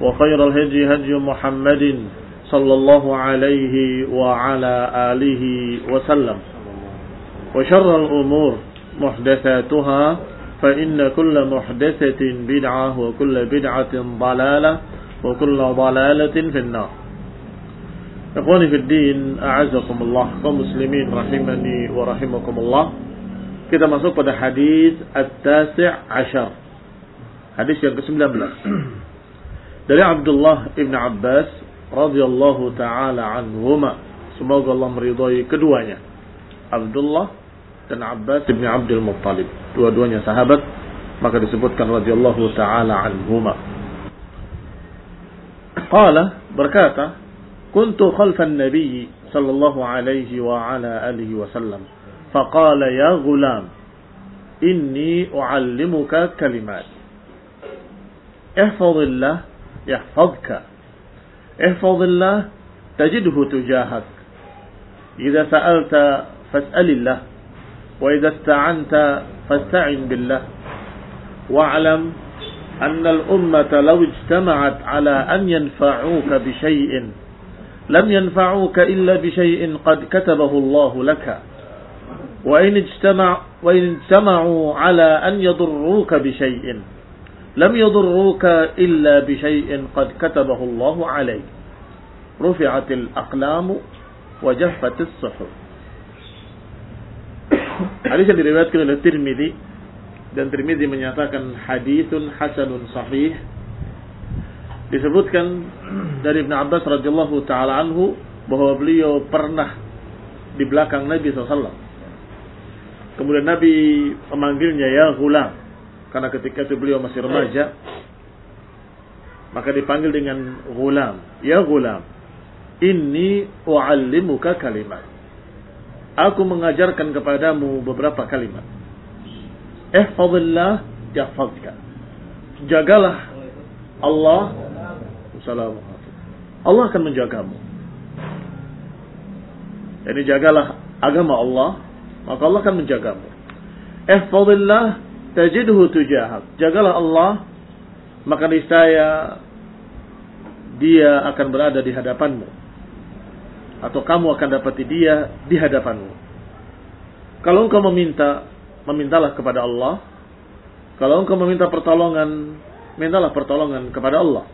وخير الهدي هدي محمد صلى الله عليه وعلى آله وسلم. وشر الأمور محدثاتها فإن كل محدثة بدعة وكل بدعة ضلالة وكل ضلالة في النار. إخواني في الدين أعزكم الله كمسلمين رحمني ورحمكم الله. كده مسوق pada الحديث التاسع عشر. حديث yang ke-19. dari Abdullah ibn Abbas radhiyallahu taala anhuma. Semoga Allah meridhai keduanya. Abdullah dan Abbas ibn Abdul Muttalib. Dua-duanya sahabat maka disebutkan radhiyallahu taala anhuma. Qala berkata kuntu khalfan nabiy sallallahu alaihi wa ala alihi wasallam faqala ya ghulam inni uallimuka kalimat. Ihfazillah يحفظك. احفظ الله تجده تجاهك. إذا سألت فاسأل الله وإذا استعنت فاستعن بالله. واعلم أن الأمة لو اجتمعت على أن ينفعوك بشيء لم ينفعوك إلا بشيء قد كتبه الله لك. وإن اجتمع وإن اجتمعوا على أن يضروك بشيء lam yadurruka illa bi syai'in qad katabahu Allah 'alaik. Rufi'atil aqlamu wa jaffatis suhuf. Hadis yang diriwayatkan oleh Tirmidzi dan Tirmidzi menyatakan hadisun hasanun sahih disebutkan dari Ibn Abbas radhiyallahu taala anhu bahwa beliau pernah di belakang Nabi SAW. Kemudian Nabi memanggilnya ya gulam karena ketika itu beliau masih remaja maka dipanggil dengan gulam ya gulam inni uallimuka kalimat aku mengajarkan kepadamu beberapa kalimat ihfazillah yahfazka jagalah Allah Assalamualaikum. Allah akan menjagamu. Jadi jagalah agama Allah, maka Allah akan menjagamu. Ihfazillah tajidhu tujahak. Jagalah Allah, maka niscaya dia akan berada di hadapanmu. Atau kamu akan dapati dia di hadapanmu. Kalau engkau meminta, memintalah kepada Allah. Kalau engkau meminta pertolongan, mintalah pertolongan kepada Allah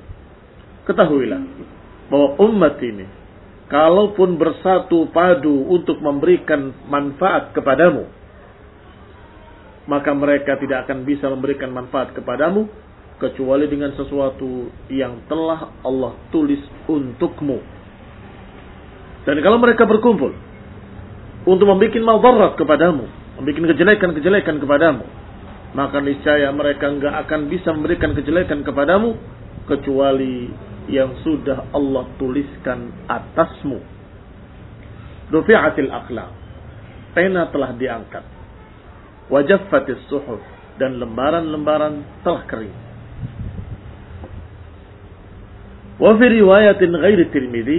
ketahuilah bahwa umat ini kalaupun bersatu padu untuk memberikan manfaat kepadamu maka mereka tidak akan bisa memberikan manfaat kepadamu kecuali dengan sesuatu yang telah Allah tulis untukmu dan kalau mereka berkumpul untuk membuat madarat kepadamu membuat kejelekan-kejelekan kepadamu maka niscaya mereka enggak akan bisa memberikan kejelekan kepadamu kecuali yang sudah Allah tuliskan atasmu. Rufi'atil aqlam. Pena telah diangkat. Wajaffatis suhuf dan lembaran-lembaran telah kering. Wa fi riwayatin ghairi Tirmidzi,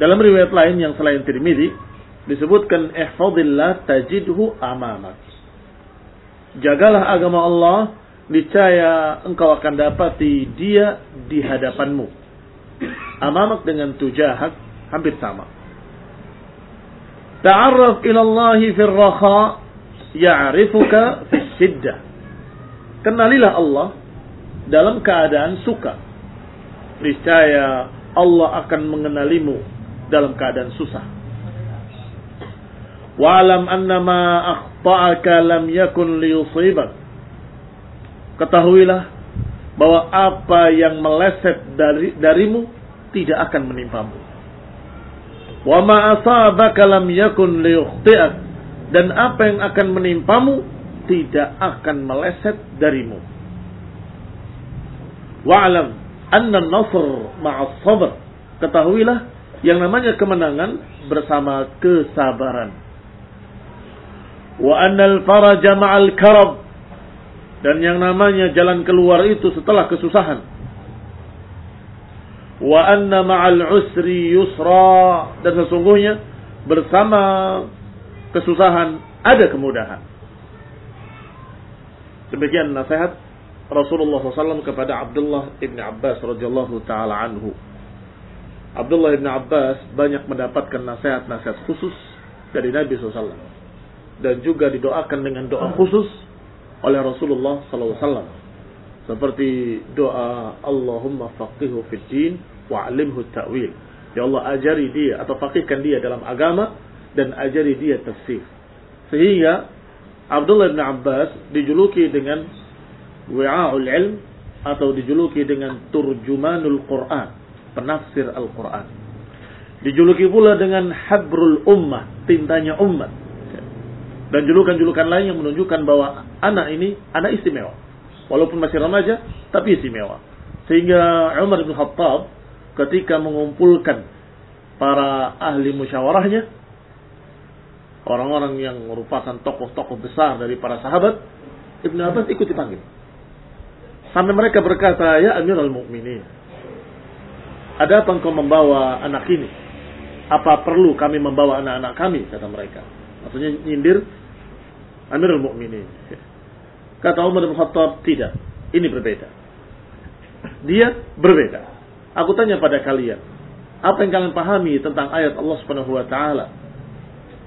dalam riwayat lain yang selain Tirmidzi disebutkan ihfazillah tajidhu amamak. Jagalah agama Allah, niscaya engkau akan dapati dia di hadapanmu. Amamak dengan tujahak hampir sama. Ta'arraf ila Allah fi raha ya'rifuka fi syiddah. Kenalilah Allah dalam keadaan suka. Niscaya Allah akan mengenalimu dalam keadaan susah. Wa'alam annama akhta'aka lam yakun liyusibak. Ketahuilah bahwa apa yang meleset dari darimu tidak akan menimpamu. Wa ma asabaka lam yakun liyukhti'ak. Dan apa yang akan menimpamu tidak akan meleset darimu. Wa'alam anna nasr ma'as sabr. Ketahuilah yang namanya kemenangan bersama kesabaran. Wa annal faraja ma'al karab. Dan yang namanya jalan keluar itu setelah kesusahan. Wa anna ma'al usri yusra. Dan sesungguhnya bersama kesusahan ada kemudahan. Demikian nasihat Rasulullah SAW kepada Abdullah ibn Abbas radhiyallahu taala anhu. Abdullah ibn Abbas banyak mendapatkan nasihat-nasihat khusus dari Nabi SAW dan juga didoakan dengan doa khusus oleh Rasulullah SAW seperti doa Allahumma faqihu fid din wa alimhu ta'wil. Ya Allah ajari dia atau faqihkan dia dalam agama dan ajari dia tafsir. Sehingga Abdullah bin Abbas dijuluki dengan wi'a'ul ilm atau dijuluki dengan turjumanul Quran, penafsir Al-Quran. Dijuluki pula dengan habrul ummah, tintanya umat. Dan julukan-julukan lain yang menunjukkan bahwa anak ini anak istimewa. Walaupun masih remaja, tapi istimewa. Sehingga Umar bin Khattab ketika mengumpulkan para ahli musyawarahnya, orang-orang yang merupakan tokoh-tokoh besar dari para sahabat, Ibn Abbas ikut dipanggil. Sampai mereka berkata, Ya Amirul Mukminin, ada apa engkau membawa anak ini? Apa perlu kami membawa anak-anak kami? Kata mereka. Maksudnya nyindir Amirul Mukminin. Kata Umar bin Khattab, tidak. Ini berbeda. Dia berbeda. Aku tanya pada kalian, apa yang kalian pahami tentang ayat Allah Subhanahu wa taala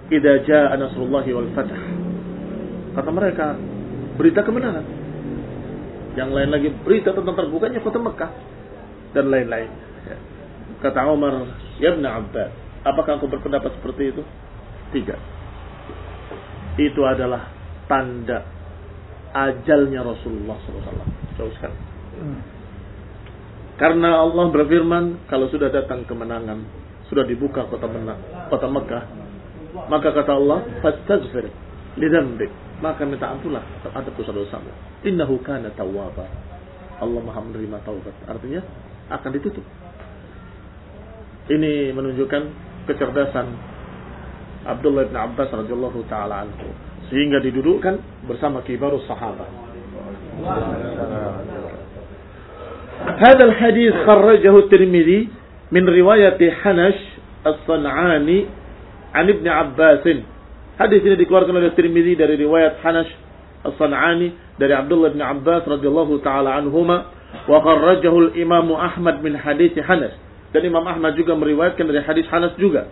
idza jaa nasrullahi wal fath. Kata mereka, berita kemenangan. Yang lain lagi berita tentang terbukanya kota Mekah dan lain-lain. Kata Umar, "Ya Ibn Abbas, apakah engkau berpendapat seperti itu?" Tidak. Itu adalah tanda ajalnya Rasulullah SAW. Jauh sekali. Karena Allah berfirman, kalau sudah datang kemenangan, sudah dibuka kota Mekah, maka kata Allah, "Fastaghfir li dzambik." Maka minta ampunlah terhadap dosa-dosamu. Innahu kana tawwaba. Allah Maha menerima taubat. Artinya akan ditutup. Ini menunjukkan kecerdasan Abdullah bin Abbas radhiyallahu taala anhu sehingga didudukkan bersama kibarus sahabat. هذا الحديث خرجه الترمذي من رواية حنش الصنعاني an Ibn Abbas. Hadis ini dikeluarkan oleh Tirmidzi dari riwayat Hanash As-San'ani dari Abdullah bin Abbas radhiyallahu taala anhuma wa kharrajahu al-Imam Ahmad min hadis Hanas. Dan Imam Ahmad juga meriwayatkan dari hadis Hanas juga.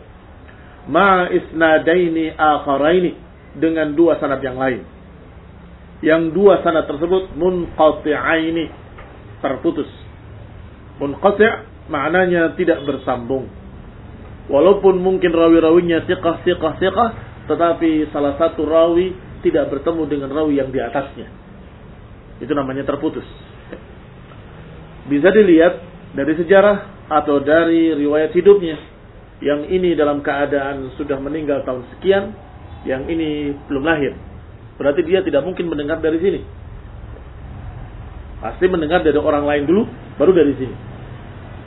Ma isnadaini akharaini dengan dua sanad yang lain. Yang dua sanad tersebut munqati'aini terputus. Munqati' maknanya tidak bersambung Walaupun mungkin rawi-rawinya siqah, siqah, siqah, tetapi salah satu rawi tidak bertemu dengan rawi yang di atasnya. Itu namanya terputus. Bisa dilihat dari sejarah atau dari riwayat hidupnya. Yang ini dalam keadaan sudah meninggal tahun sekian, yang ini belum lahir. Berarti dia tidak mungkin mendengar dari sini. Pasti mendengar dari orang lain dulu, baru dari sini.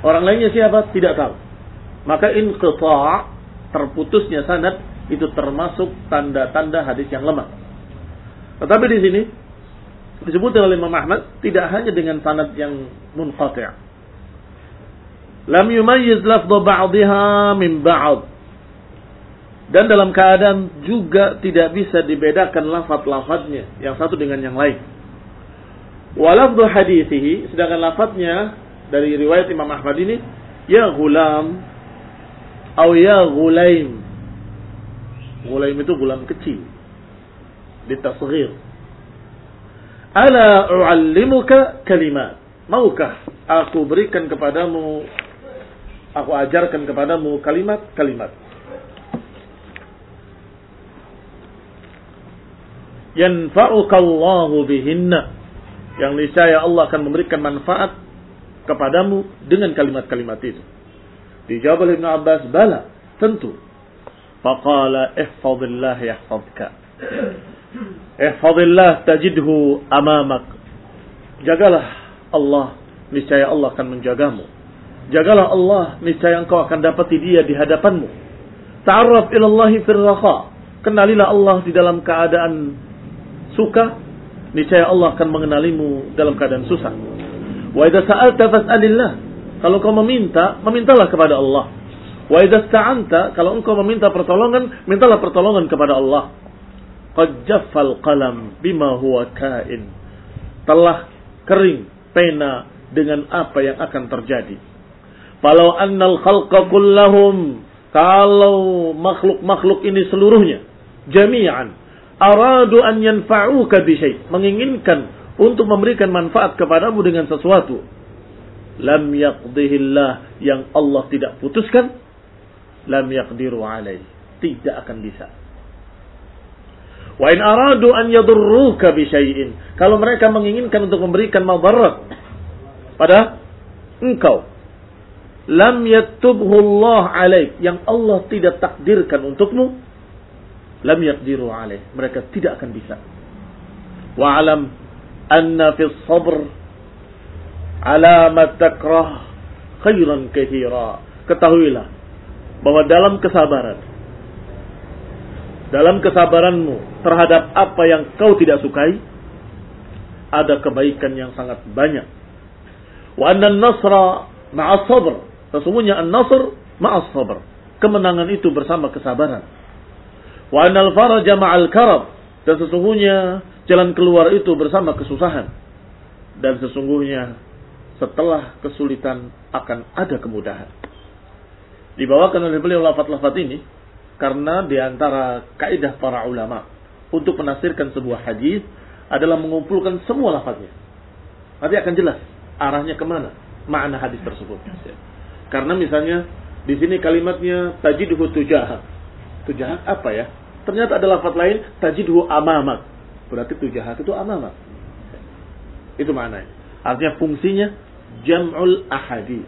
Orang lainnya siapa? Tidak tahu. Maka inqita' terputusnya sanad itu termasuk tanda-tanda hadis yang lemah. Tetapi di sini disebut oleh Imam Ahmad tidak hanya dengan sanad yang munqati'. lam yumayyiz lafdha ba'dihha min ba'd. Dan dalam keadaan juga tidak bisa dibedakan lafaz-lafaznya yang satu dengan yang lain. Walafdhu hadithihi, sedangkan lafaznya dari riwayat Imam Ahmad ini, ya gulam, atau ya gulaim. Gulaim itu gulam kecil. Ditasghir. Ala u'allimuka kalimat. Maukah aku berikan kepadamu, aku ajarkan kepadamu kalimat-kalimat. Yanfa'uka Allahu bihinna yang niscaya Allah akan memberikan manfaat kepadamu dengan kalimat-kalimat itu. Dijawab oleh Ibn Abbas, bala, tentu. Faqala ihfadillah yahfadka. Ihfadillah tajidhu amamak. Jagalah Allah, niscaya Allah akan menjagamu. Jagalah Allah, niscaya engkau akan dapati dia di hadapanmu. Ta'arraf ilallahi firraha. Kenalilah Allah di dalam keadaan suka niscaya Allah akan mengenalimu dalam keadaan susah. Wa idza sa'alta fas'alillah. Kalau kau meminta, memintalah kepada Allah. Wa idza sta'anta, kalau engkau meminta pertolongan, mintalah pertolongan kepada Allah. Qad jaffal qalam bima huwa kain. Telah kering pena dengan apa yang akan terjadi. Kalau annal khalqa kullahum kalau makhluk-makhluk ini seluruhnya jami'an aradu an yanfa'uka menginginkan untuk memberikan manfaat kepadamu dengan sesuatu lam yaqdihillah. Yang Allah tidak putuskan lam yaqdiru alaih. Tidak akan bisa. Wa in aradu an yadurruka bi kalau mereka menginginkan untuk memberikan madarat pada engkau lam yattubhu Allah alaik yang Allah tidak takdirkan untukmu lam yaqdiru alaih. Mereka tidak akan bisa. Wa alam anna fi sabr alamat takrah khairan kathira. Ketahuilah bahwa dalam kesabaran dalam kesabaranmu terhadap apa yang kau tidak sukai ada kebaikan yang sangat banyak. Wa anna nasra ma'as sabr. Sesungguhnya an-nasr ma'as sabr. Kemenangan itu bersama kesabaran. Wa anal faraja ma'al karab. Dan sesungguhnya jalan keluar itu bersama kesusahan. Dan sesungguhnya setelah kesulitan akan ada kemudahan. Dibawakan oleh beliau lafat-lafat ini karena di antara kaidah para ulama untuk menafsirkan sebuah hadis adalah mengumpulkan semua lafaznya. Nanti akan jelas arahnya ke mana makna hadis tersebut. Karena misalnya di sini kalimatnya tajidhu tujaha. Tujaha apa ya? Ternyata ada lafaz lain tajidhu amamak. Berarti tujahat itu amamak. Itu maknanya. Artinya fungsinya jam'ul ahadi.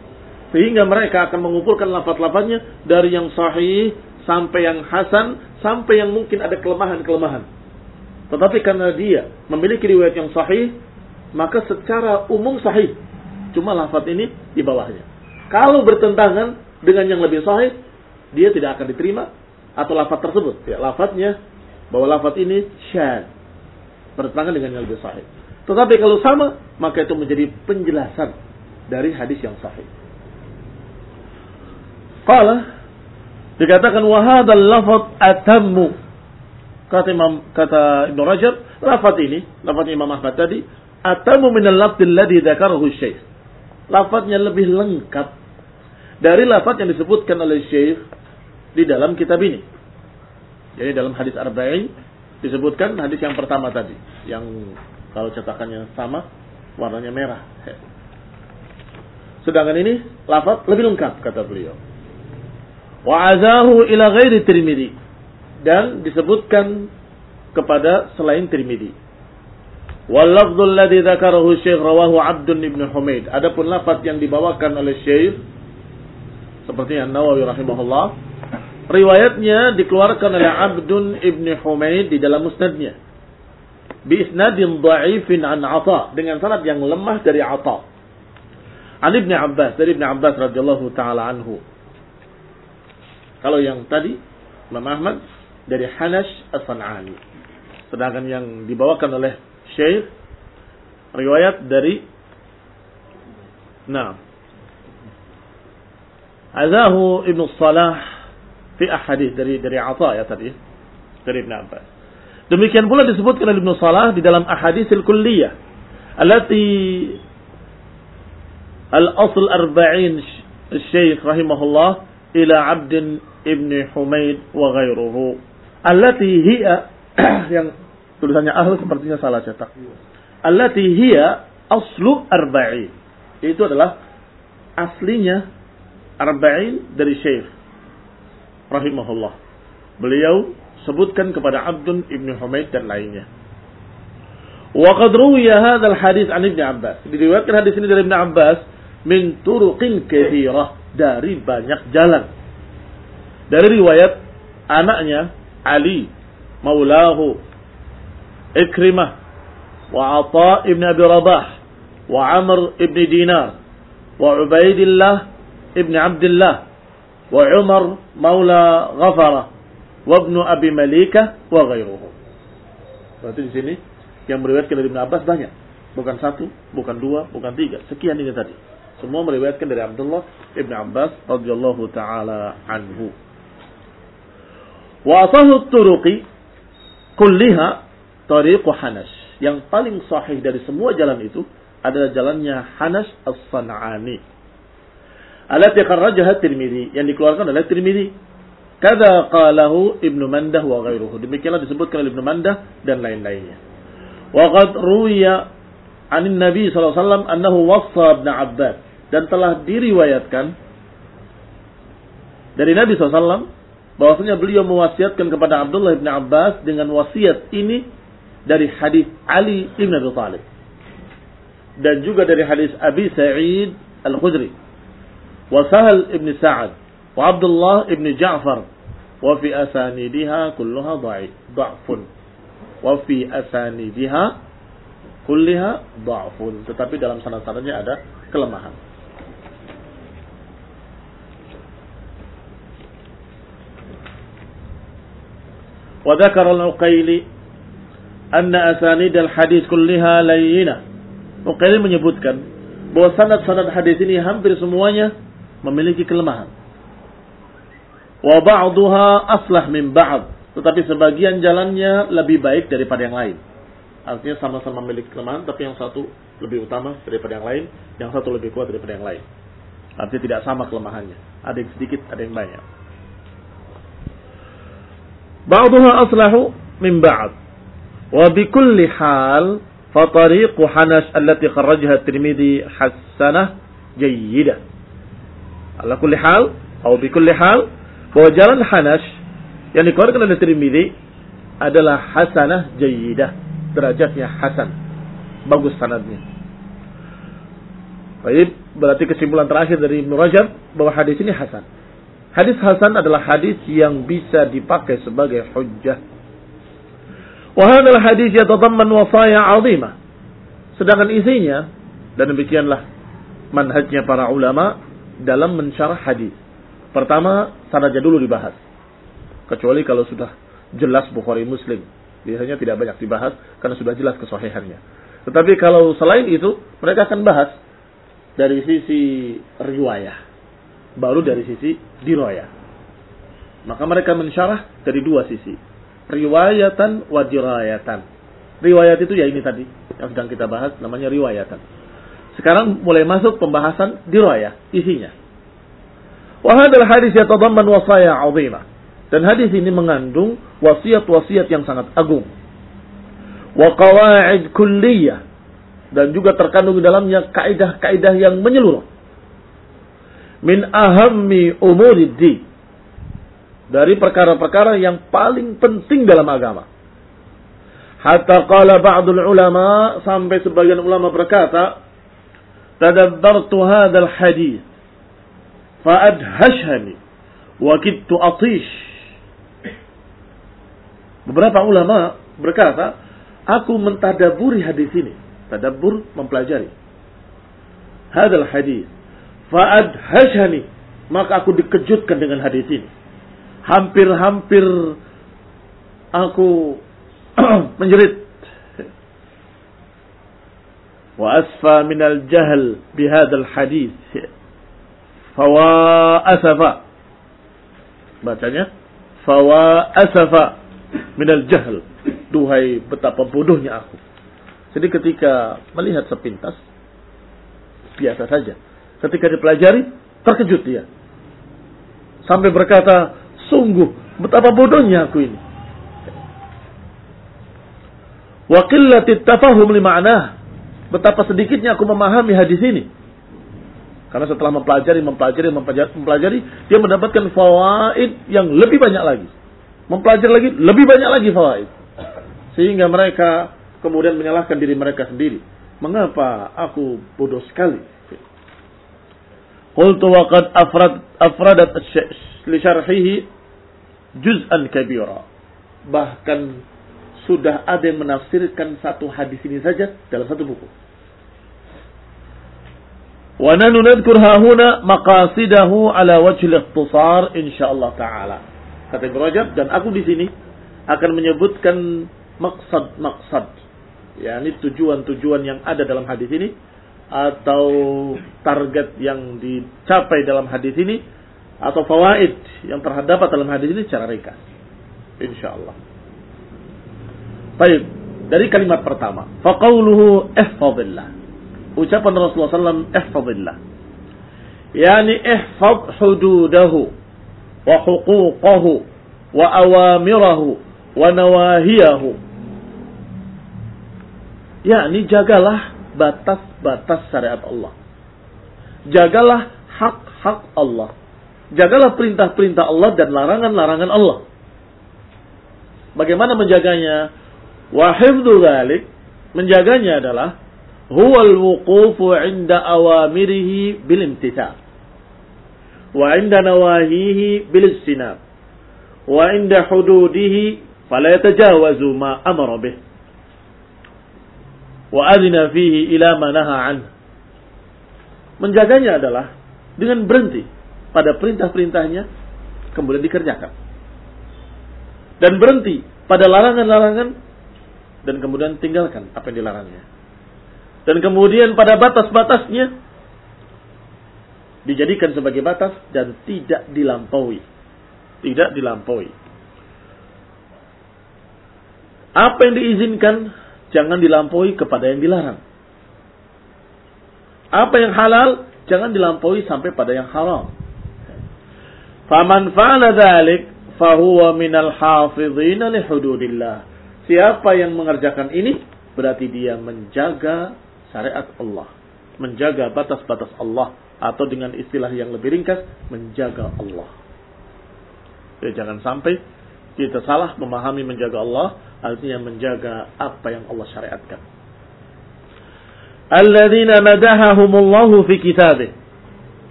Sehingga mereka akan mengumpulkan lafaz-lafaznya dari yang sahih sampai yang hasan sampai yang mungkin ada kelemahan-kelemahan. Tetapi karena dia memiliki riwayat yang sahih, maka secara umum sahih. Cuma lafaz ini di bawahnya. Kalau bertentangan dengan yang lebih sahih, dia tidak akan diterima atau lafaz tersebut. Ya, lafaznya bahwa lafaz ini syad. Bertentangan dengan yang lebih sahih. Tetapi kalau sama, maka itu menjadi penjelasan dari hadis yang sahih. Qala dikatakan wahadal lafaz atammu. Kata Imam kata Ibnu Rajab, lafaz ini, lafaz Imam Ahmad tadi, atammu min al-lafz alladhi dzakarahu Syekh. Lafaznya lebih lengkap dari lafaz yang disebutkan oleh Syekh di dalam kitab ini. Jadi dalam hadis Arba'in disebutkan hadis yang pertama tadi, yang kalau cetakannya sama, warnanya merah. Sedangkan ini lafaz lebih lengkap kata beliau. Wa azahu ila ghairi Tirmidzi dan disebutkan kepada selain Tirmidzi. Wal lafdzul ladzi dzakarahu Syekh rawahu Abdun ibn Humaid. Adapun lafaz yang dibawakan oleh Syekh seperti An-Nawawi rahimahullah Riwayatnya dikeluarkan oleh Abdun ibn Humaid di dalam musnadnya. Bi isnadin dha'ifin an Ata dengan sanad yang lemah dari Ata. An Ibn Abbas dari Ibn Abbas radhiyallahu taala anhu. Kalau yang tadi Imam Ahmad dari Hanash As-San'ani. Sedangkan yang dibawakan oleh Syekh riwayat dari Nah Azahu Ibnu Salah fi ahadith dari dari Atha ya tadi dari Ibn Abbas. Demikian pula disebutkan oleh Ibnu Salah di dalam ahaditsil kulliyah allati al-asl arba'in Syekh rahimahullah ila Abd ibn Humaid wa ghairuhu allati hiya yang tulisannya ahl sepertinya salah cetak. Allati hiya aslu arba'in. Itu adalah aslinya arba'in dari Syekh rahimahullah. Beliau sebutkan kepada Abdun ibn Humaid dan lainnya. Wa qad ruwiya hadzal hadis an Ibnu Abbas. Diriwayatkan hadis ini dari Ibnu Abbas min turuqin katsirah dari banyak jalan. Dari riwayat anaknya Ali maulahu Ikrimah wa Atha ibn Abi Rabah wa Amr ibn Dinar wa Ubaidillah ibn Abdullah wa Umar maula Ghafara wa ibn Abi Malika wa ghairuhu. Berarti di sini yang meriwayatkan dari Ibn Abbas banyak. Bukan satu, bukan dua, bukan tiga. Sekian ini tadi. Semua meriwayatkan dari Abdullah Ibn Abbas radhiyallahu taala anhu. Wa asahu turuqi kulliha tariqu Hanas. Yang paling sahih dari semua jalan itu adalah jalannya Hanas As-San'ani. Alati kharrajaha Tirmidzi yang dikeluarkan oleh Tirmidzi. Kada qalahu Ibnu Mandah wa ghairuhu. Demikianlah disebutkan oleh Ibnu Mandah dan lain-lainnya. Waqad ruwiya anin Nabi SAW annahu wassa ibn Abbas. Dan telah diriwayatkan dari Nabi SAW bahwasanya beliau mewasiatkan kepada Abdullah bin Abbas dengan wasiat ini dari hadis Ali bin Abi Thalib. Dan juga dari hadis Abi Sa'id Al-Khudri. Wa Sahal ibn Sa'ad wa Abdullah ibn Ja'far wa fi asanidiha kulluha dha'fun wa fi asanidiha kulliha dha'fun tetapi dalam sanad-sanadnya ada kelemahan dzakara al-uqaili anna asanid al-hadis kulliha layyinah Uqaili menyebutkan bahwa sanad-sanad hadis ini hampir semuanya memiliki kelemahan wa ba'daha aslah min ba'd tetapi sebagian jalannya lebih baik daripada yang lain. Artinya sama-sama memiliki kelemahan, tapi yang satu lebih utama daripada yang lain, yang satu lebih kuat daripada yang lain. Artinya tidak sama kelemahannya. Ada yang sedikit, ada yang banyak. Ba'duha aslahu min ba'd. Wa bi kulli hal fatariqu Hanas allati kharrajha Tirmidzi hasanah jayyidah. Ala kulli hal atau bi kulli hal bahwa jalan yang dikeluarkan oleh Tirmidzi adalah hasanah jayyidah, derajatnya hasan. Bagus sanadnya. Baik, berarti kesimpulan terakhir dari Ibnu bahwa hadis ini hasan. Hadis hasan adalah hadis yang bisa dipakai sebagai hujjah. Hadzal hadis yatadamman wasaya 'azimah. Sedangkan isinya dan demikianlah manhajnya para ulama dalam mensyarah hadis. Pertama, sanadnya dulu dibahas kecuali kalau sudah jelas Bukhari Muslim. Biasanya tidak banyak dibahas karena sudah jelas kesohihannya. Tetapi kalau selain itu, mereka akan bahas dari sisi riwayah. Baru dari sisi diroyah. Maka mereka mensyarah dari dua sisi. Riwayatan wa dirayatan. Riwayat itu ya ini tadi yang sedang kita bahas namanya riwayatan. Sekarang mulai masuk pembahasan dirayah, isinya. Wahadal hadis yatadamman wasaya 'azimah. Dan hadis ini mengandung wasiat-wasiat yang sangat agung. Wa qawaid kulliyah dan juga terkandung di dalamnya kaidah-kaidah yang menyeluruh. Min ahammi umuriddi dari perkara-perkara yang paling penting dalam agama. Hatta qala ba'dul ulama sampai sebagian ulama berkata, "Tadabbartu hadzal hadis fa adhashani wa kittu atish." Beberapa ulama berkata, aku mentadaburi hadis ini. Tadabur mempelajari. Hadal hadis. Fa'ad hashani. Maka aku dikejutkan dengan hadis ini. Hampir-hampir aku menjerit. Wa asfa minal jahal bihadal hadis. fawa asafa. Bacanya fawa asafa minal jahl. Duhai betapa bodohnya aku. Jadi ketika melihat sepintas biasa saja. Ketika dipelajari terkejut dia. Sampai berkata, sungguh betapa bodohnya aku ini. Wa qillatit tafahum li ma'nah. Betapa sedikitnya aku memahami hadis ini. Karena setelah mempelajari, mempelajari, mempelajari, mempelajari, dia mendapatkan fawaid yang lebih banyak lagi. Mempelajari lagi, lebih banyak lagi fawaid. Sehingga mereka kemudian menyalahkan diri mereka sendiri. Mengapa aku bodoh sekali? Qultu wa qad afrad afradat li syarhihi juz'an kabira. Bahkan sudah ada yang menafsirkan satu hadis ini saja dalam satu buku. Wa nanu nadhkur hahuna maqasidahu ala wajhi al-ikhtisar insyaallah taala. Kata Ibnu Rajab dan aku di sini akan menyebutkan maksad-maksad yakni tujuan-tujuan yang ada dalam hadis ini atau target yang dicapai dalam hadis ini atau fawaid yang terdapat dalam hadis ini secara ringkas. Insyaallah. Baik, dari kalimat pertama, faqauluhu ihfazillah ucapan Rasulullah SAW ihfadillah yani ihfad hududahu wa huquqahu wa awamirahu wa nawahiyahu yakni jagalah batas-batas syariat Allah. Jagalah hak-hak Allah. Jagalah perintah-perintah Allah dan larangan-larangan Allah. Bagaimana menjaganya? Wa hifdzu menjaganya adalah huwa al-wuqufu 'inda awamirihi bil imtithal wa 'inda nawahihi bil istinab wa 'inda hududihi fala yatajawazu ma amara bih wa adina fihi ila ma naha an menjaganya adalah dengan berhenti pada perintah-perintahnya kemudian dikerjakan dan berhenti pada larangan-larangan dan kemudian tinggalkan apa yang dilarangnya dan kemudian pada batas-batasnya dijadikan sebagai batas dan tidak dilampaui. Tidak dilampaui. Apa yang diizinkan jangan dilampaui kepada yang dilarang. Apa yang halal jangan dilampaui sampai pada yang haram. Faman fa'ala dzalik fahuwa minal hafizina li hududillah. Siapa yang mengerjakan ini berarti dia menjaga syariat Allah, menjaga batas-batas Allah atau dengan istilah yang lebih ringkas menjaga Allah. Ya, jangan sampai kita salah memahami menjaga Allah Artinya menjaga apa yang Allah syariatkan. Alladzina madahahumullahu fi kitabih.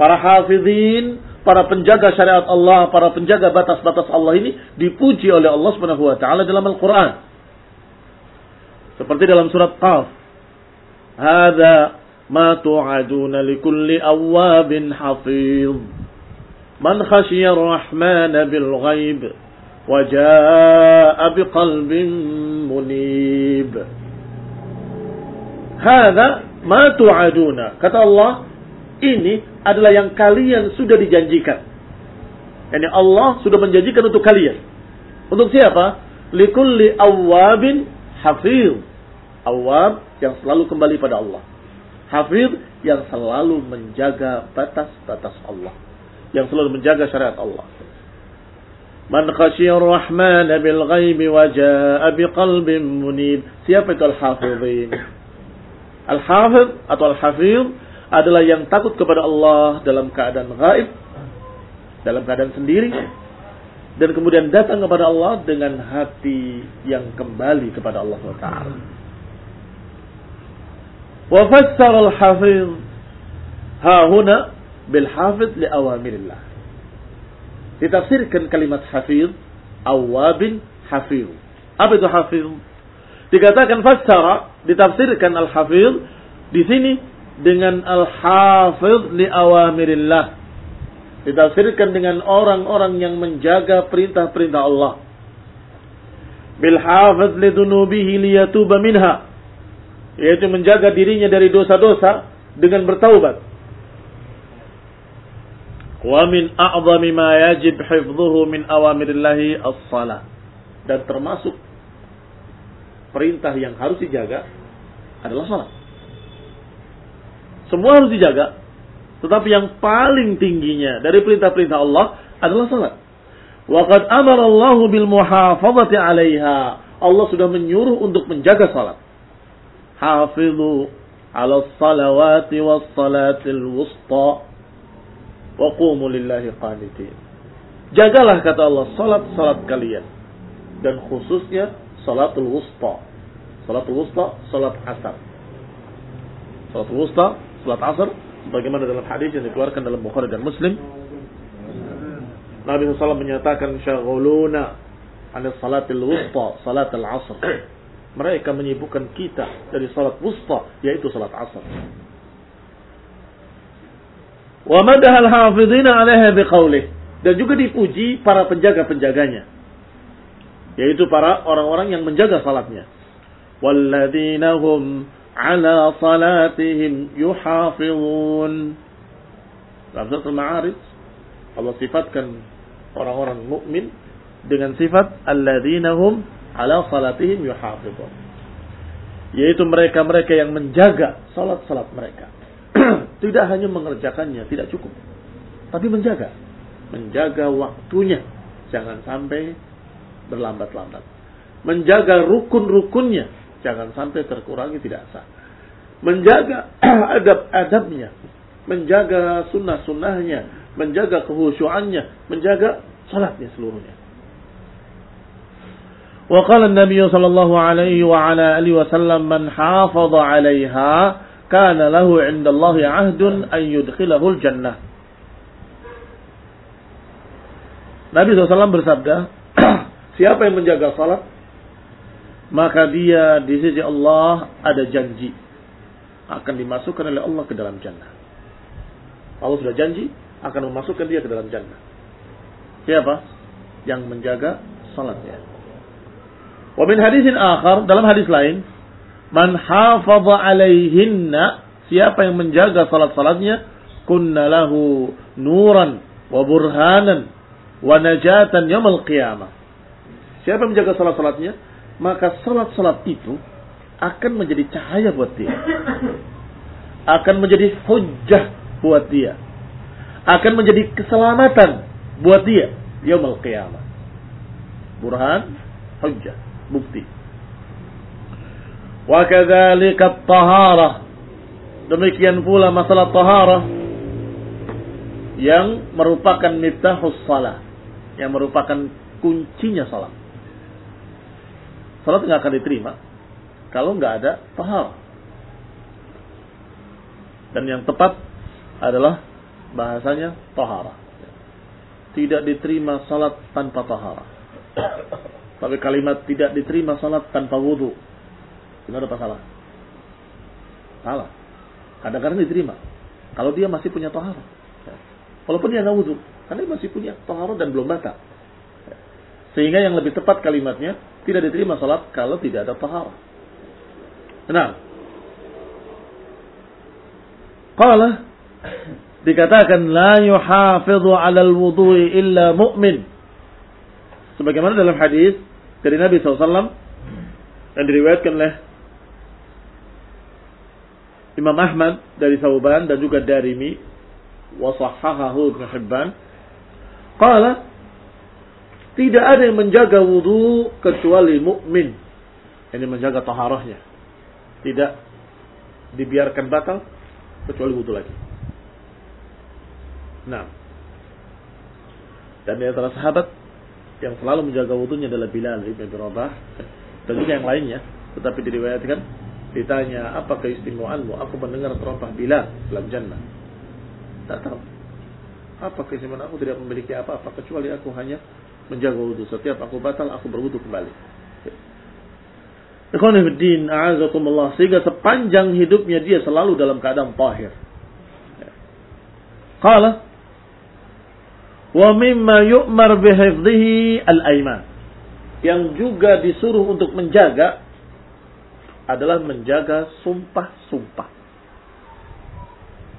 Para hafizin, para penjaga syariat Allah, para penjaga batas-batas Allah ini dipuji oleh Allah Subhanahu wa taala dalam Al-Qur'an. Seperti dalam surat Qaf. Hadza ma tu'aduna likulli awwabin hafiz. Man khasyiyar rahmana bil ghaib وجاء بقلب منيب هذا ما توعدون kata Allah ini adalah yang kalian sudah dijanjikan ini Allah sudah menjanjikan untuk kalian untuk siapa likulli awabin hafiz awab yang selalu kembali pada Allah. Hafid yang selalu menjaga batas-batas Allah. Yang selalu menjaga syariat Allah. Man khasyir rahman bil ghaibi wa jaa bi qalbin munib. Siapa itu al-hafizin? Al-hafiz atau al-hafiz adalah yang takut kepada Allah dalam keadaan gaib, dalam keadaan sendiri, dan kemudian datang kepada Allah dengan hati yang kembali kepada Allah SWT. Wa fassara al-hafiz ha huna bil hafiz li awamirillah ditafsirkan kalimat hafiz awabin hafiz. Apa itu hafiz? Dikatakan fassara ditafsirkan al hafiz di sini dengan al hafiz li awamirillah. Ditafsirkan dengan orang-orang yang menjaga perintah-perintah Allah. Bil hafiz li dunubihi liyatuba minha. Yaitu menjaga dirinya dari dosa-dosa dengan bertaubat. Wa min a'zami ma yajib hifdhuhu min awamirillahi as-salat. Dan termasuk perintah yang harus dijaga adalah salat. Semua harus dijaga, tetapi yang paling tingginya dari perintah-perintah Allah adalah salat. Wa qad amara Allah bil muhafazati 'alaiha. Allah sudah menyuruh untuk menjaga salat. Hafizu 'ala salawati was salatil wusta wa qumu lillahi qanitin. Jagalah kata Allah salat-salat kalian dan khususnya salatul wusta. Salatul wusta salat asar. Salatul wusta salat asar sebagaimana dalam hadis yang dikeluarkan dalam Bukhari dan Muslim Nabi SAW menyatakan syaguluna an salatil wusta salatul asr. Mereka menyibukkan kita dari salat wusta yaitu salat asar. Wa madahal hafidhina alaiha biqaulih. Dan juga dipuji para penjaga-penjaganya. Yaitu para orang-orang yang menjaga salatnya. Walladzina hum ala salatihim yuhafizun. Dalam Al-Ma'arij Allah sifatkan orang-orang mukmin dengan sifat alladzina hum ala salatihim yuhafizun. Yaitu mereka-mereka yang menjaga salat-salat mereka. Tidak hanya mengerjakannya, tidak cukup. Tapi menjaga. Menjaga waktunya. Jangan sampai berlambat-lambat. Menjaga rukun-rukunnya. Jangan sampai terkurangi tidak sah. Menjaga adab-adabnya. Menjaga sunnah-sunnahnya. Menjaga kehusuannya. Menjaga salatnya seluruhnya. وقال النبي صلى الله عليه وعلى آله وسلم من حافظ عليها kana lahu indallahi ahdun an yudkhilahul jannah. Nabi SAW bersabda, siapa yang menjaga salat, maka dia di sisi Allah ada janji akan dimasukkan oleh Allah ke dalam jannah. Allah sudah janji akan memasukkan dia ke dalam jannah. Siapa? Yang menjaga salatnya. Wa min hadisin akhar, dalam hadis lain, Man hafadha alaihinna, siapa yang menjaga salat-salatnya, kunna lahu nuran wa burhanan wa najatan yaumil qiyamah. Siapa yang menjaga salat-salatnya, maka salat-salat itu akan menjadi cahaya buat dia. Akan menjadi hujjah buat dia. Akan menjadi keselamatan buat dia yaumil qiyamah. Burhan, hujjah, bukti. Wa kadzalika taharah. Demikian pula masalah taharah yang merupakan miftahus salah, yang merupakan kuncinya salat. Salat nggak akan diterima kalau nggak ada taharah. Dan yang tepat adalah bahasanya taharah. Tidak diterima salat tanpa taharah. Tapi kalimat tidak diterima salat tanpa wudhu Benar apa salah? Salah. Kadang-kadang diterima. Kalau dia masih punya tohara. Walaupun dia nggak wudhu. Karena dia masih punya tohara dan belum batal. Sehingga yang lebih tepat kalimatnya. Tidak diterima salat kalau tidak ada tohara. Nah. Qala. Dikatakan. La yuhafidhu alal wudhu'i illa mu'min. Sebagaimana dalam hadis dari Nabi SAW. Yang diriwayatkan oleh Imam Ahmad dari Sauban dan juga Darimi wa sahahahu Ibn Hibban. Qala tidak ada yang menjaga wudu kecuali mukmin. Ini menjaga taharahnya. Tidak dibiarkan batal kecuali wudu lagi. Nah dan antara sahabat yang selalu menjaga wudunya adalah Bilal ibn Rabah dan juga yang lainnya. Tetapi diriwayatkan Ditanya, apa keistimewaanmu? Aku mendengar terompah bila dalam jannah. Tak tahu. Apa keistimewaan aku tidak memiliki apa-apa kecuali aku hanya menjaga wudhu. Setiap aku batal, aku berwudhu kembali. Ikhwanuddin, a'azakumullah. Sehingga sepanjang hidupnya dia selalu dalam keadaan tahir. Qala, wa mimma yu'mar bihifdhihi al-aiman. Yang juga disuruh untuk menjaga adalah menjaga sumpah-sumpah.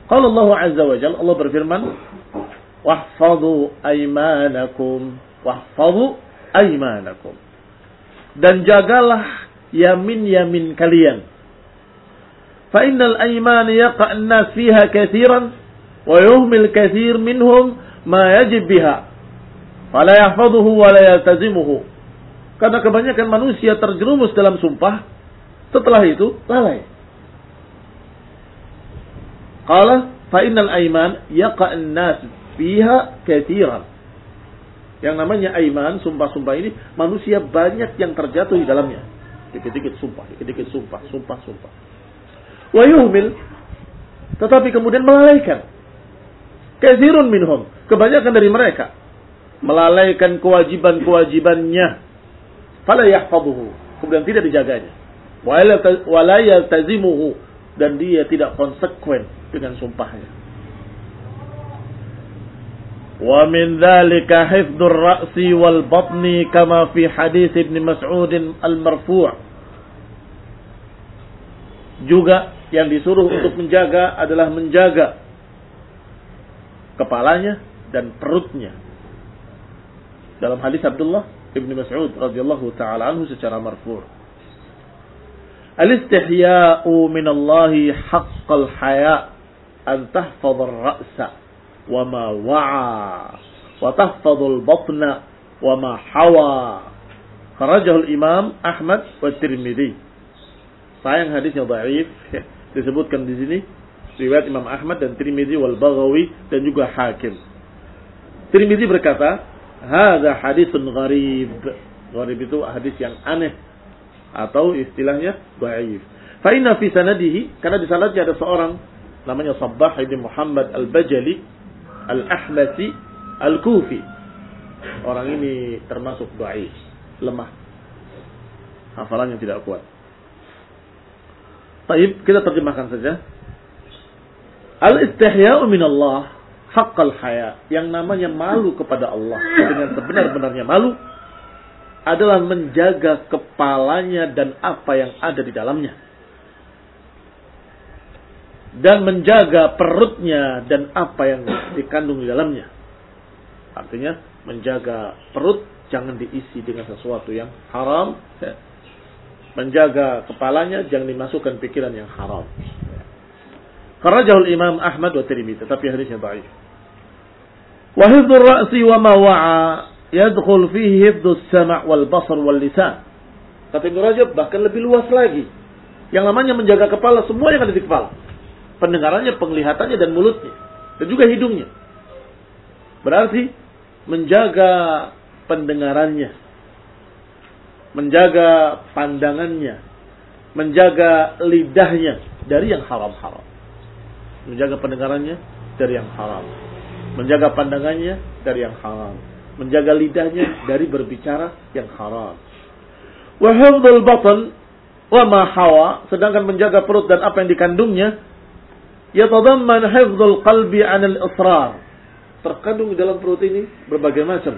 Kalau Allah Azza wa Jalla Allah berfirman, wahfadhu aymanakum wahfadhu aymanakum. Dan jagalah yamin-yamin kalian. Fa innal ayman yaqa an-nas fiha katsiran wa yuhmil katsir minhum ma yajib biha. Fala yahfadhuhu wa la yaltazimuhu. Karena kebanyakan manusia terjerumus dalam sumpah setelah itu lalai qala fa innal ayman yaqa an-nas fiha katiran. Yang namanya aiman, sumpah-sumpah ini manusia banyak yang terjatuh di dalamnya. Dikit-dikit sumpah, dikit-dikit sumpah, sumpah, sumpah. Wa yuhmil, tetapi kemudian melalaikan. Kathirun minhum, kebanyakan dari mereka melalaikan kewajiban-kewajibannya. Fala yahfaduhu, kemudian tidak dijaganya walayal tazimuhu dan dia tidak konsekuen dengan sumpahnya. Wa min dzalika hifdzur ra'si wal batni kama fi hadis Ibnu Mas'ud al-marfu'. Juga yang disuruh untuk menjaga adalah menjaga kepalanya dan perutnya. Dalam hadis Abdullah Ibnu Mas'ud radhiyallahu taala anhu secara marfu'. Al-istihya'u minallahi haqqal haya' an tahfadhar ra'sa wa ma wa'a wa tahfadhal batna wa ma hawa. Kharajahul Imam Ahmad wa Tirmidhi. Sayang hadisnya da'if. disebutkan di sini riwayat Imam Ahmad dan Tirmidhi wal Baghawi dan juga Hakim. Tirmidhi berkata, Hada hadisun gharib." Gharib itu hadis yang aneh, atau istilahnya dhaif fa inna fi sanadihi karena di sanadnya ada seorang namanya Sabbah bin Muhammad Al-Bajali Al-Ahmasi Al-Kufi. Orang ini termasuk dhaif, lemah. Hafalannya tidak kuat. Baik, kita terjemahkan saja. Al-istihya'u min Allah haqqal haya. Yang namanya malu kepada Allah dengan sebenar-benarnya malu adalah menjaga kepalanya dan apa yang ada di dalamnya dan menjaga perutnya dan apa yang dikandung di dalamnya. Artinya menjaga perut jangan diisi dengan sesuatu yang haram. Ya. Menjaga kepalanya jangan dimasukkan pikiran yang haram. Karena jauh Imam Ahmad wa Tirmidzi, tetapi hadisnya dhaif. Wa ra'si wa ma wa'a yadkhul fihi hifdzus sama' wal basar wal lisan. Kata Ibnu Rajab bahkan lebih luas lagi. Yang namanya menjaga kepala semua yang ada di kepala pendengarannya, penglihatannya dan mulutnya dan juga hidungnya. Berarti menjaga pendengarannya, menjaga pandangannya, menjaga lidahnya dari yang haram-haram. Menjaga pendengarannya dari yang haram. Menjaga pandangannya dari yang haram. Menjaga lidahnya dari berbicara yang haram. Wa hifdzul batan wa ma hawa, sedangkan menjaga perut dan apa yang dikandungnya yatadamman hifdzul qalbi 'anil israr. Terkandung di dalam perut ini berbagai macam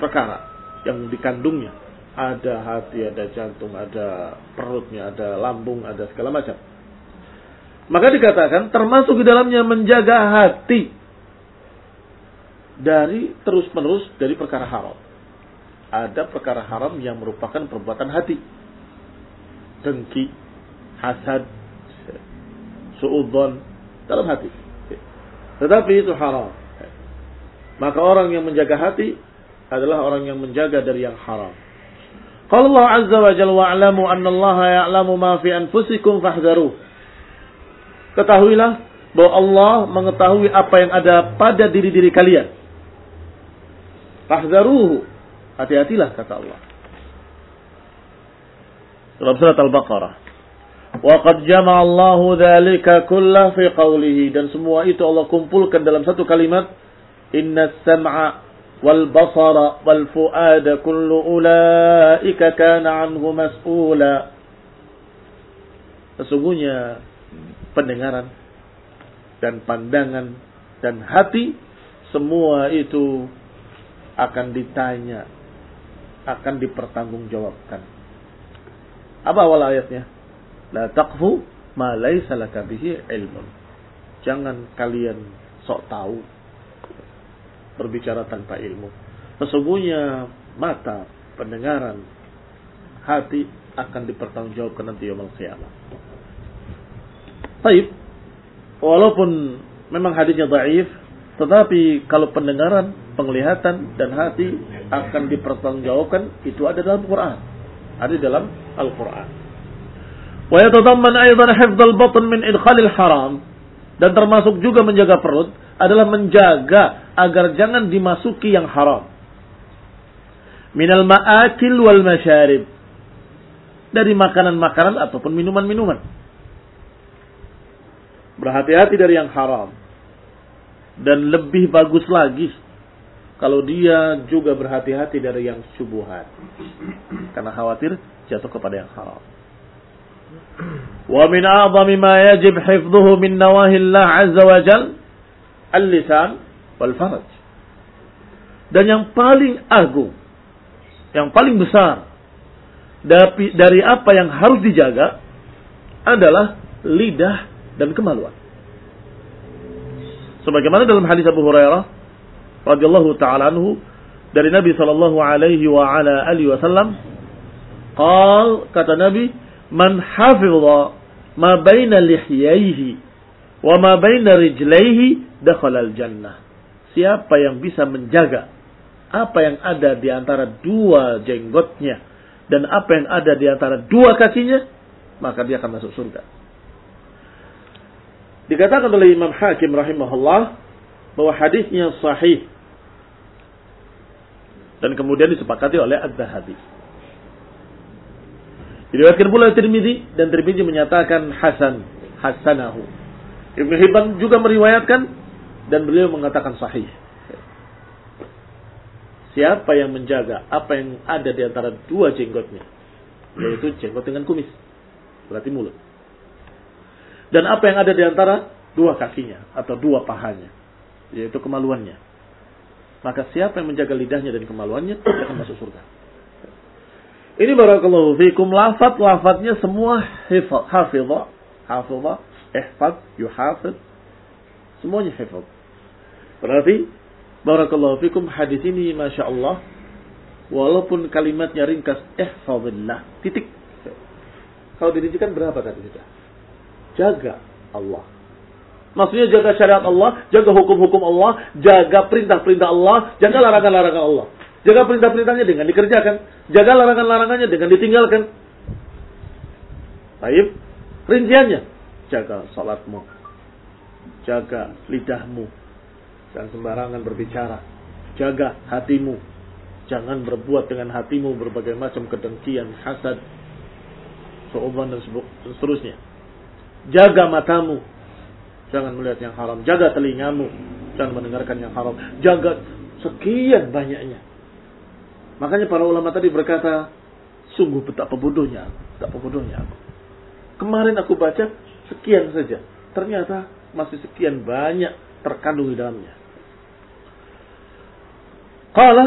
perkara yang dikandungnya. Ada hati, ada jantung, ada perutnya, ada lambung, ada segala macam. Maka dikatakan termasuk di dalamnya menjaga hati dari terus-menerus dari perkara haram. Ada perkara haram yang merupakan perbuatan hati. Dengki, hasad, suudzon, dalam hati. Tetapi itu haram. Maka orang yang menjaga hati adalah orang yang menjaga dari yang haram. Kalau Allah Azza wa Jalla wa'lamu anna Allah ya'lamu ma fi anfusikum fahdharuh. Ketahuilah bahwa Allah mengetahui apa yang ada pada diri-diri kalian. Fahdharuhu. Hati-hatilah kata Allah. Dalam surat Al-Baqarah. Waqad jama'a Allahu dzalika kullah fi qawlihi dan semua itu Allah kumpulkan dalam satu kalimat inna sam'a wal basara wal fuada kullu ulaika kana anhu mas'ula Sesungguhnya pendengaran dan pandangan dan hati semua itu akan ditanya akan dipertanggungjawabkan. Apa awal ayatnya? La taqfu ma laisa laka bihi ilmun. Jangan kalian sok tahu berbicara tanpa ilmu. Sesungguhnya mata, pendengaran, hati akan dipertanggungjawabkan nanti yaumul qiyamah. Baik. Walaupun memang hadisnya dhaif, tetapi kalau pendengaran, penglihatan dan hati akan dipertanggungjawabkan itu ada dalam Quran. Ada dalam Al-Quran. Wa yatadamman aidan hifdzal batn min idkhalil haram dan termasuk juga menjaga perut adalah menjaga agar jangan dimasuki yang haram. Minal ma'akil wal masyarib. Dari makanan-makanan ataupun minuman-minuman. Berhati-hati dari yang haram. Dan lebih bagus lagi kalau dia juga berhati-hati dari yang subuhan. Karena khawatir jatuh kepada yang haram. Wa min a'zami ma yajib hifdhuhu min nawahillah azza wa jal al-lisan wal faraj. Dan yang paling agung, yang paling besar dari apa yang harus dijaga adalah lidah dan kemaluan sebagaimana dalam hadis Abu Hurairah radhiyallahu taala anhu dari Nabi sallallahu alaihi wa ala alihi wasallam qal kata Nabi man hafidha ma baina lihyaihi wa ma baina rijlaihi dakhala al-jannah. Siapa yang bisa menjaga apa yang ada di antara dua jenggotnya dan apa yang ada di antara dua kakinya, maka dia akan masuk surga. Dikatakan oleh Imam Hakim rahimahullah bahwa hadisnya sahih dan kemudian disepakati oleh Az-Zahabi. Diriwayatkan pula Tirmizi dan Tirmizi menyatakan hasan, hasanahu. Ibnu Hibban juga meriwayatkan dan beliau mengatakan sahih. Siapa yang menjaga apa yang ada di antara dua jenggotnya, yaitu jenggot dengan kumis, berarti mulut. Dan apa yang ada di antara dua kakinya atau dua pahanya, yaitu kemaluannya. Maka siapa yang menjaga lidahnya dan kemaluannya akan masuk surga. Ini barakallahu fikum lafaz-lafaznya semua hafizah, hafizah, ihfaz, yuhafid. Semuanya hafaz. Berarti barakallahu fikum hadis ini Masya Allah walaupun kalimatnya ringkas ihfazillah titik. Kalau dirijikan berapa tadi kita? Jaga Allah. Maksudnya jaga syariat Allah, jaga hukum-hukum Allah, jaga perintah-perintah Allah, jaga larangan-larangan Allah. Jaga perintah-perintahnya dengan dikerjakan. Jaga larangan-larangannya dengan ditinggalkan. Baik. Rinciannya. Jaga salatmu. Jaga lidahmu. Jangan sembarangan berbicara. Jaga hatimu. Jangan berbuat dengan hatimu berbagai macam kedengkian, hasad, seuban dan seterusnya. Jaga matamu. Jangan melihat yang haram. Jaga telingamu. Jangan mendengarkan yang haram. Jaga sekian banyaknya. Makanya para ulama tadi berkata, sungguh betapa bodohnya, betapa bodohnya aku. Kemarin aku baca sekian saja, ternyata masih sekian banyak terkandung di dalamnya. Qala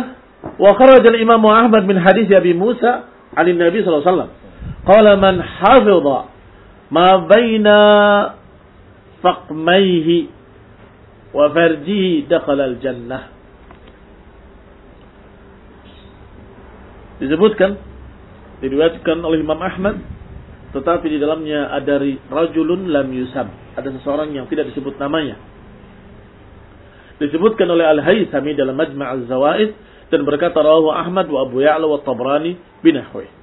wa kharaj al-Imam Ahmad min hadis Abi Musa an Nabi sallallahu alaihi wasallam. Qala man hafidha ma baina faqmayhi wa farjihi dakhala al-jannah. disebutkan diriwayatkan oleh Imam Ahmad tetapi di dalamnya ada rajulun lam yusab. Ada seseorang yang tidak disebut namanya. Disebutkan oleh Al-Haythami dalam Majma' Al-Zawaid dan berkata rawahu Ahmad wa Abu Ya'la wa Tabrani binahwi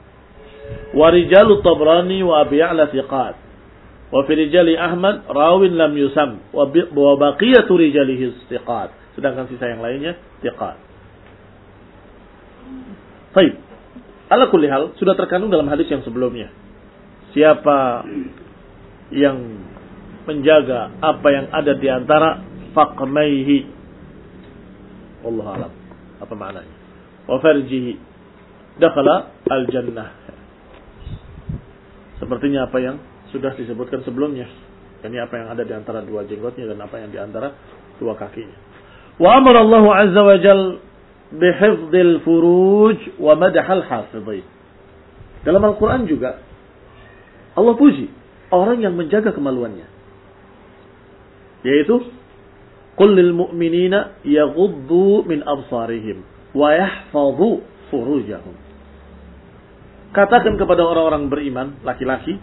wa rijalu Tabrani wa Abu Ya'la thiqat wa fi rijali Ahmad rawin lam yusam wa baqiyatu rijalihi thiqat sedangkan sisa yang lainnya thiqat Baik. Ala sudah terkandung dalam hadis yang sebelumnya. Siapa yang menjaga apa yang ada di antara faqmaihi. Allah alam. Apa maknanya? Wa farjihi. Dakhala al-jannah. Sepertinya apa yang sudah disebutkan sebelumnya. Ini apa yang ada di antara dua jenggotnya dan apa yang di antara dua kakinya. Wa amara Allah azza wa jalla bihifdzil furuj wa madahal hafidhin. Dalam Al-Quran juga Allah puji orang yang menjaga kemaluannya. Yaitu Qul lil mu'minina yaghuddu min absarihim wa yahfadhu furujahum. Katakan kepada orang-orang beriman, laki-laki,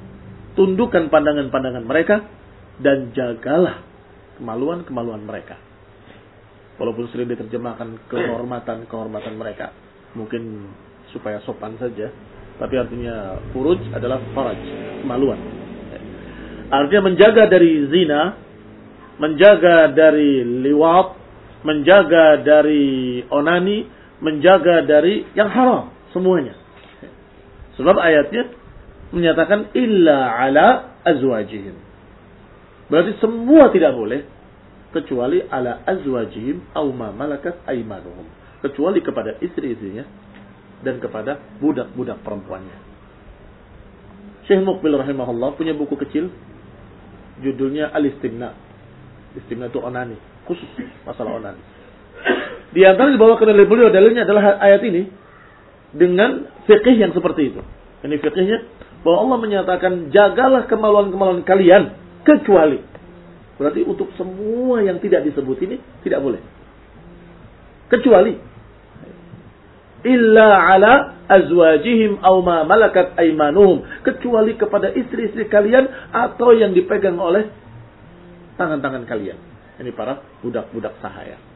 tundukkan pandangan-pandangan mereka dan jagalah kemaluan-kemaluan mereka. Walaupun sering diterjemahkan kehormatan-kehormatan mereka. Mungkin supaya sopan saja. Tapi artinya furuj adalah faraj, kemaluan. Artinya menjaga dari zina, menjaga dari liwat, menjaga dari onani, menjaga dari yang haram semuanya. Sebab ayatnya menyatakan illa ala azwajihim. Berarti semua tidak boleh kecuali ala azwajihim au ma malakat aimanuhum. Kecuali kepada istri-istrinya dan kepada budak-budak perempuannya. Syekh Muqbil rahimahullah punya buku kecil judulnya Al-Istimna. Istimna itu onani, khusus masalah onani. Di antara dibawakan oleh beliau dalilnya adalah ayat ini dengan fikih yang seperti itu. Ini fikihnya bahwa Allah menyatakan jagalah kemaluan-kemaluan kalian kecuali berarti untuk semua yang tidak disebut ini tidak boleh. Kecuali illa ala azwajihim aw ma malakat aymanuhum kecuali kepada istri-istri kalian atau yang dipegang oleh tangan-tangan kalian. Ini para budak-budak sahaya.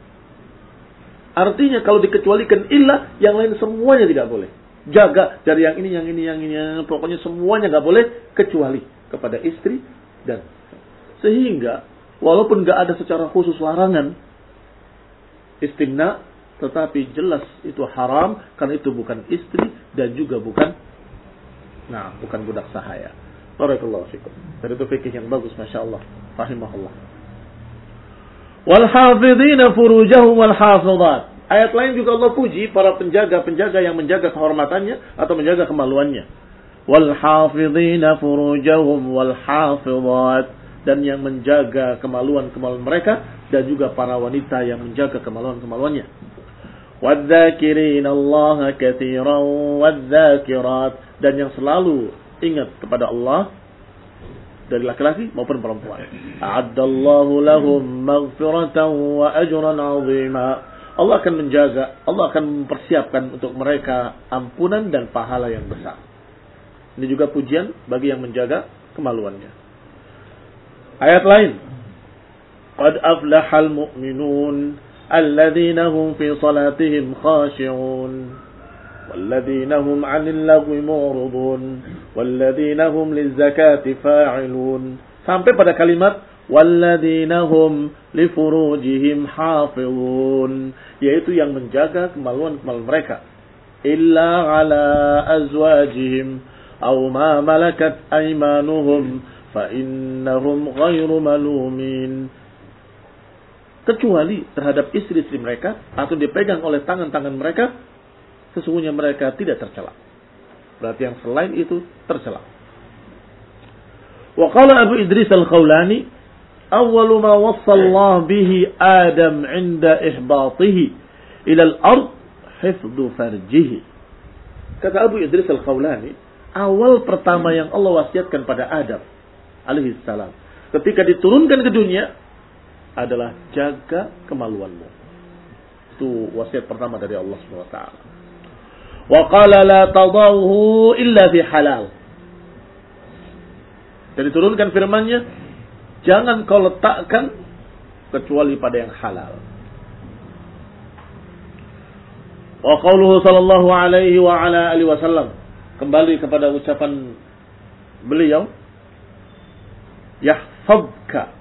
Artinya kalau dikecualikan illa, yang lain semuanya tidak boleh. Jaga dari yang ini, yang ini, yang ini, yang pokoknya semuanya nggak boleh kecuali kepada istri dan sehingga walaupun nggak ada secara khusus larangan istimna, tetapi jelas itu haram karena itu bukan istri dan juga bukan nah bukan budak sahaya. Barakallahu fikum. Dan itu fikih yang bagus, masya Allah. Rahimahullah. Wal hafidhina furujahum wal hafidat. Ayat lain juga Allah puji para penjaga-penjaga yang menjaga kehormatannya atau menjaga kemaluannya. Wal hafidhina furujahum wal hafidat dan yang menjaga kemaluan-kemaluan mereka dan juga para wanita yang menjaga kemaluan-kemaluannya. Wadzakirin Allah katsiran wadzakirat dan yang selalu ingat kepada Allah dari laki-laki maupun perempuan. A'addallahu lahum maghfiratan wa ajran 'azima. Allah akan menjaga, Allah akan mempersiapkan untuk mereka ampunan dan pahala yang besar. Ini juga pujian bagi yang menjaga kemaluannya. Ayat lain. Qad aflahal mu'minun alladzina hum fi salatihim khashi'un. والذين هم عن اللغو معرضون والذين هم للزكاة فاعلون sampai pada kalimat والذين هم لفروجهم حافظون yaitu yang menjaga kemaluan-kemaluan mereka illa ala azwajihim aw ma malakat aymanuhum fa innahum ghairu malumin kecuali terhadap istri-istri mereka atau dipegang oleh tangan-tangan mereka sesungguhnya mereka tidak tercela. Berarti yang selain itu tercela. Wa qala Abu Idris Al-Khawlani, "Awwalu ma wassa Allah bihi Adam 'inda ihbatihi ila al-ard hifdhu farjihi." Kata Abu Idris Al-Khawlani, awal pertama yang Allah wasiatkan pada Adam alaihi salam ketika diturunkan ke dunia adalah jaga kemaluanmu. Itu wasiat pertama dari Allah Subhanahu wa taala. Wa qala la tadahu illa fi halal. Dan diturunkan firman-Nya, jangan kau letakkan kecuali pada yang halal. Wa qauluhu sallallahu alaihi wa ala alihi wasallam kembali kepada ucapan beliau yahfadka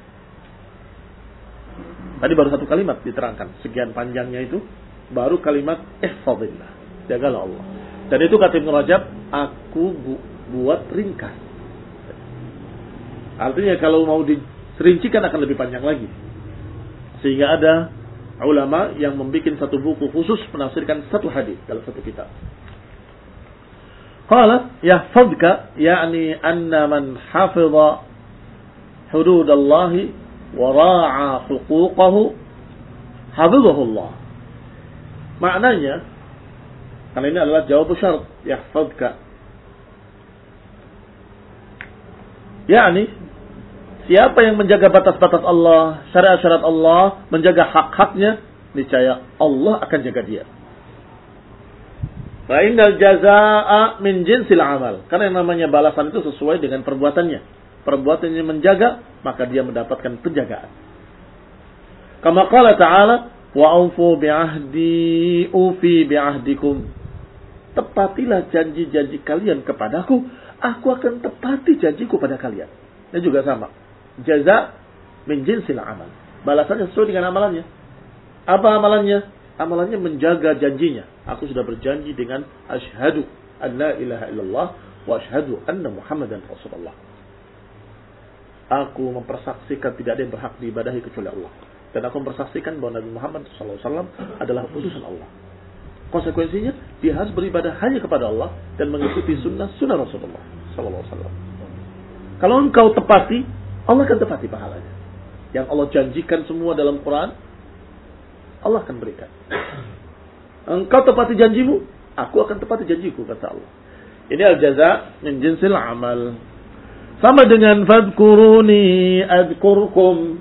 Tadi baru satu kalimat diterangkan, sekian panjangnya itu baru kalimat ihfadillah. Jagalah Allah. Dan itu kata Ibn Rajab, aku bu buat ringkas. Artinya kalau mau dirincikan akan lebih panjang lagi. Sehingga ada ulama yang membuat satu buku khusus menafsirkan satu hadis dalam satu kitab. Qala yahfadka yani anna man hafidha hudud Allah wa ra'a huquqahu hafidhahu Allah. Maknanya karena ini adalah jawab syarat. Yahfadka. Yani, Siapa yang menjaga batas-batas Allah, syariat-syariat Allah, menjaga hak-haknya, niscaya Allah akan jaga dia. Fa jazaa'a min jinsil amal. Karena yang namanya balasan itu sesuai dengan perbuatannya. Perbuatannya menjaga, maka dia mendapatkan penjagaan. Kama qala ta'ala, wa bi'ahdi ufi bi'ahdikum. Tepatilah janji-janji kalian kepadaku, aku akan tepati janjiku pada kalian. Ini juga sama. Jaza min jinsil amal. Balasannya sesuai dengan amalannya. Apa amalannya? Amalannya menjaga janjinya. Aku sudah berjanji dengan asyhadu an la ilaha illallah wa asyhadu anna muhammadan rasulullah. Aku mempersaksikan tidak ada yang berhak diibadahi kecuali Allah. Dan aku mempersaksikan bahwa Nabi Muhammad SAW adalah utusan Allah. Konsekuensinya, dia harus beribadah hanya kepada Allah dan mengikuti sunnah sunnah Rasulullah SAW. Kalau engkau tepati, Allah akan tepati pahalanya. Yang Allah janjikan semua dalam Quran, Allah akan berikan. Engkau tepati janjimu, aku akan tepati janjiku, kata Allah. Ini al-jaza min jinsil amal. Sama dengan fadkuruni adkurkum.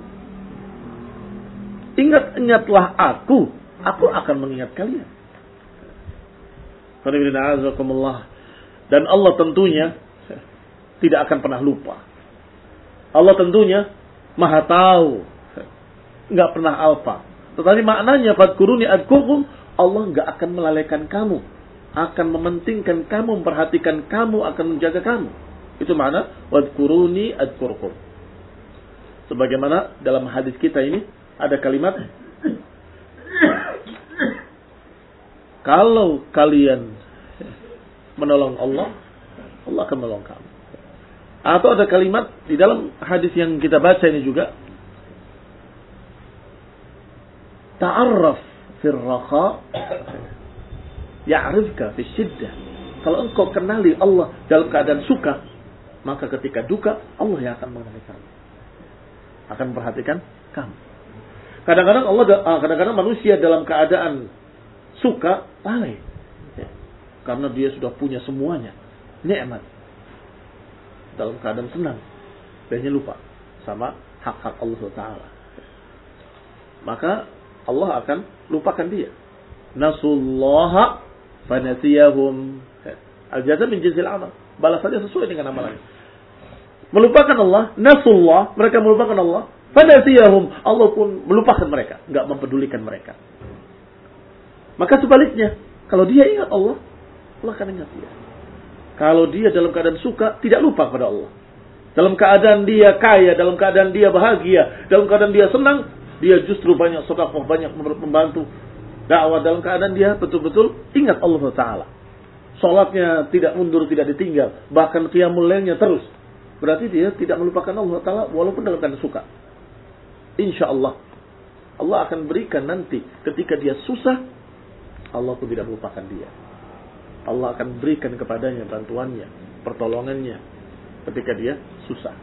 Ingat-ingatlah aku, aku akan mengingat kalian. Dan Allah tentunya tidak akan pernah lupa. Allah tentunya maha tahu. Nggak pernah alfa. Tetapi maknanya fadkuruni adkurkum Allah nggak akan melalaikan kamu. Akan mementingkan kamu, memperhatikan kamu, akan menjaga kamu. Itu makna wadkuruni adkurkum. Sebagaimana dalam hadis kita ini ada kalimat kalau kalian menolong Allah, Allah akan menolong kamu. Atau ada kalimat di dalam hadis yang kita baca ini juga ta'arraf fil raha ya'rifka fi syiddah. Kalau engkau kenali Allah dalam keadaan suka, maka ketika duka Allah yang akan mengenali kamu. Akan memperhatikan kamu. Kadang-kadang Allah ah, kadang-kadang manusia dalam keadaan suka lalai. Ya. Karena dia sudah punya semuanya. Nikmat. Dalam keadaan senang. Dia lupa sama hak-hak Allah Taala. Maka Allah akan lupakan dia. Nasullaha fanasiyahum. Al-jaza min jinsil amal. Balasannya sesuai dengan amalannya. Melupakan Allah, nasullah, mereka melupakan Allah, fanasiyahum. Allah pun melupakan mereka, nggak mempedulikan mereka. Maka sebaliknya, kalau dia ingat Allah, Allah akan ingat dia. Kalau dia dalam keadaan suka, tidak lupa pada Allah. Dalam keadaan dia kaya, dalam keadaan dia bahagia, dalam keadaan dia senang, dia justru banyak sedekah, banyak membantu dakwah dalam keadaan dia betul-betul ingat Allah Taala. Sholatnya tidak mundur, tidak ditinggal, bahkan qiyamul lailnya terus. Berarti dia tidak melupakan Allah Taala walaupun dengan keadaan suka. Insya Allah Allah akan berikan nanti ketika dia susah, Allah pun tidak melupakan dia. Allah akan berikan kepadanya bantuannya, pertolongannya ketika dia susah.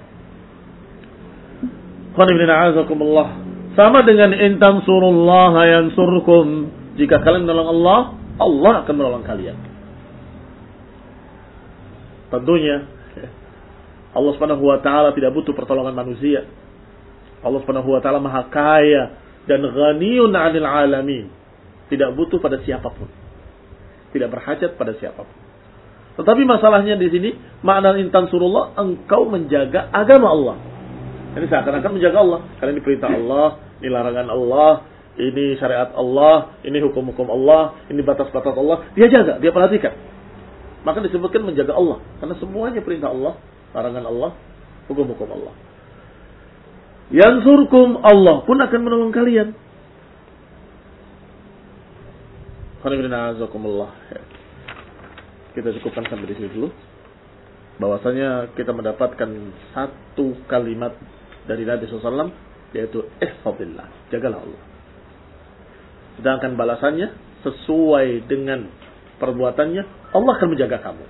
Sama dengan intan surullah surkum. Jika kalian menolong Allah, Allah akan menolong kalian. Tentunya Allah Subhanahu wa taala tidak butuh pertolongan manusia. Allah Subhanahu wa taala Maha Kaya dan ghaniyun 'anil 'alamin. Tidak butuh pada siapa pun. Tidak berhajat pada siapa pun. Tetapi masalahnya di sini makna intan surullah engkau menjaga agama Allah. Ini seakan-akan menjaga Allah. Karena ini perintah Allah, ini larangan Allah, ini syariat Allah, ini hukum-hukum Allah, ini batas-batas Allah. Dia jaga, dia perhatikan. Maka disebutkan menjaga Allah. Karena semuanya perintah Allah, larangan Allah, hukum-hukum Allah. Yang surkum Allah pun akan menolong kalian. Kita cukupkan sampai di sini dulu. Bahwasanya kita mendapatkan satu kalimat dari Nabi SAW yaitu ihfadillah, jagalah Allah. Sedangkan balasannya sesuai dengan perbuatannya, Allah akan menjaga kamu.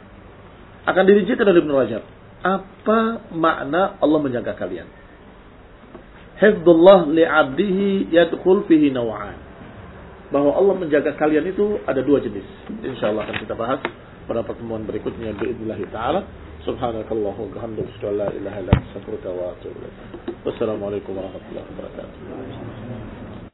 Akan dirincikan oleh Ibn Rajab. Apa makna Allah menjaga kalian? Hifdullah li'abdihi yadkhul fihi naw'an. Bahwa Allah menjaga kalian itu ada dua jenis. Insya Allah akan kita bahas pada pertemuan berikutnya. Bi'idnillahi ta'ala. Subhanakallah wa bihamdika asyhadu an la ilaha illa anta astaghfiruka wa atubu ilaik. Wassalamualaikum warahmatullahi wabarakatuh.